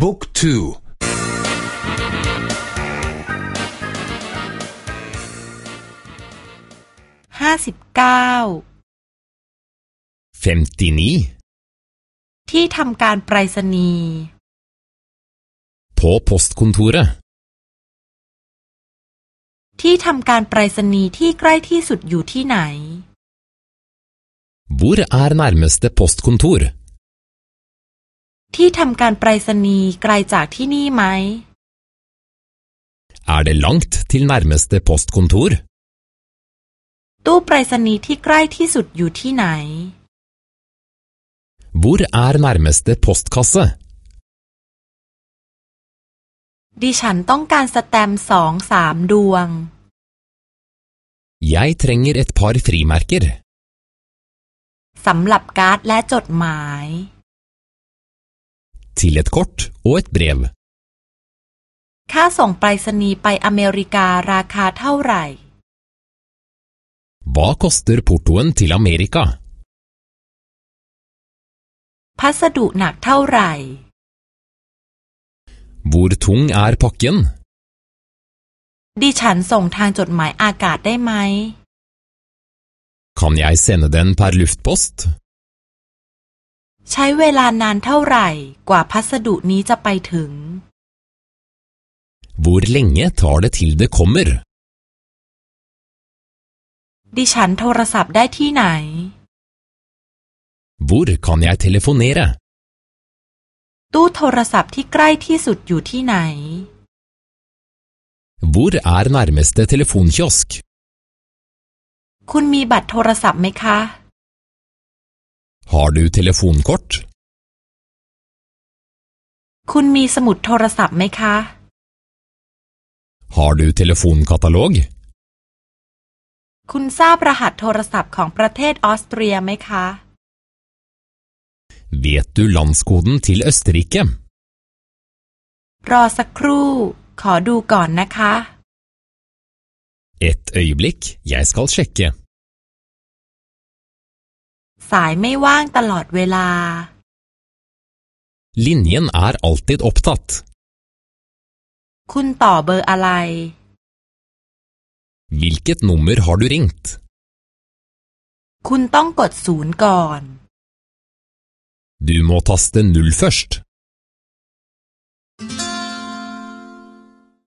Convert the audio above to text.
บุ๊กทูห้าสิบเก้าที่ทำการไปรษณีย์ På postkontoret ที่ทำการไปรษณีย์ที่ใกล้ที่สุดอยู่ที่ไหน Hvor er nærmeste postkontor? ที่ทำการไปรษณีย์ไกลจากที่นี่ไหม Er det langt til nærmeste postkontor? ตู้ไปรษณีย์ที่ใกล้ที่สุดอยู่ที่ไหน Hvor er nærmeste postkasse? ดิฉันต้องการสแตมป์สองสามดวง Jeg trenger et par frimerker. สำหรับการ์ดและจดหมาย Til et kort og et brev. ค่าส่งไปรษณีย์ไปอเมริการาคาเท่าไหร่ Hva koster portoen til Amerika? พัสดุหนักเท่าไหร่ Hvor tung er pakken? ดิฉันส่งทางจดหมายอากาศได้ไหม Kan jeg sende den per luftpost? ใช้เวลานานเท่าไหร่กว่าพัสดุนี้จะไปถึง Hvor lenge tar det til det kommer? ดิฉันโทรศัพท์ได้ที่ไหน Hvor kan jeg telefonere? ตู้โทรศัพท์ที่ใกล้ที่สุดอยู่ที่ไหน Hvor er nærmeste telefonkiosk? คุณมีบัตรโทรศัพท์ไหมคะ Har du telefonkort? คุณมีสมุดโทรศัพท์ไหมคะ Har du telefonkatalog? คุณทราบรหัสโทรศัพท์ของประเทศออสเตรียไหมคะ Vet du landskoden til Østerrike? รอสักครู่ ขอดูก่อนนะคะ Et øyeblikk, jeg skal sjekke. สายไม่ว่างตลอดเวลา Linjen er alltid opptatt. คุณต่อเบอร์อะไร Hvilket nummer har du ringt? คุณต้องกดศูนย์ก่อน Du må taste null først.